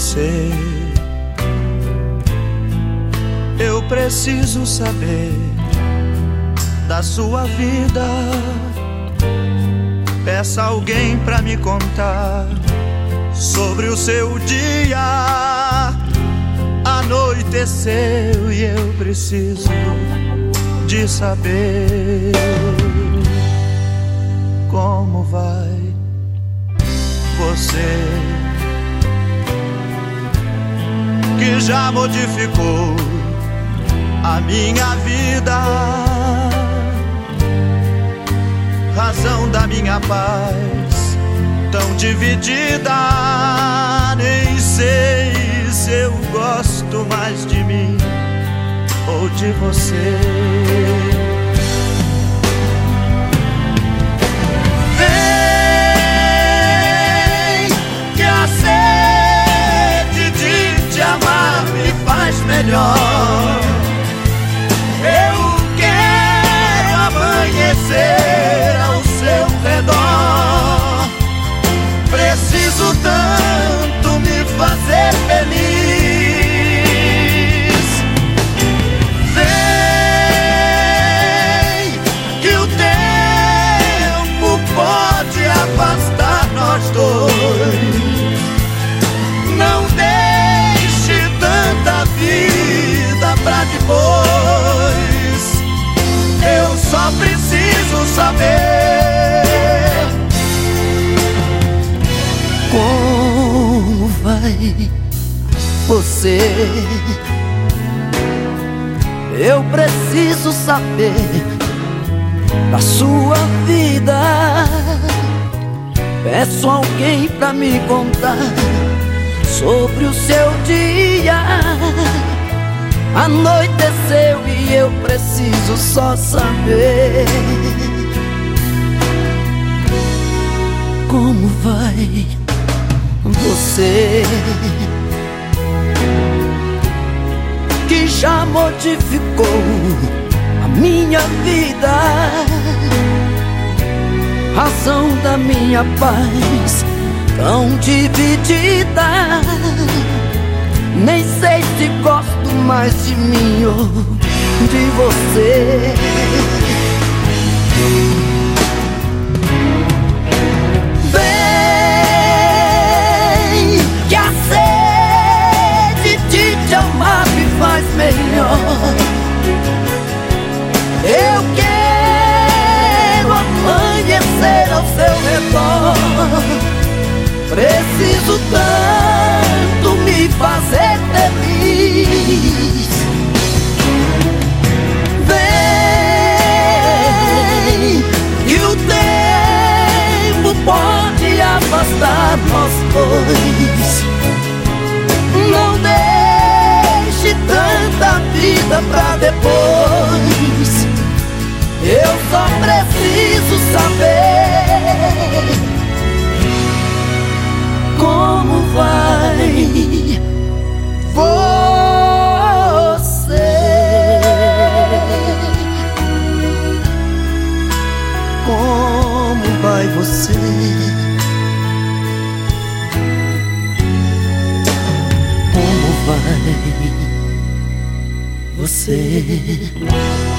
você. Eu preciso saber da sua vida. Peça alguém pra me contar sobre o seu dia. Anoiteceu e eu preciso de saber como vai você que já modificou a minha vida, razão da minha paz tão dividida. Nem sei se eu gosto mais de mim ou de você. Preciso tanto me fazer feliz. Vem, que o tempo pode afastar nós dois. Não deixe tanta vida pra depois. Eu só preciso saber você? Eu preciso saber da sua vida. Peço alguém pra me contar sobre o seu dia. Anoiteceu e eu preciso só saber como vai você que já modificou a minha vida, razão da minha paz tão dividida. Nem sei se gosto mais de mim ou de você. Preciso tanto me fazer feliz. Vem, que o tempo pode afastar nós dois. Não deixe tanta vida pra depois. Eu só preciso saber você? Como vai você?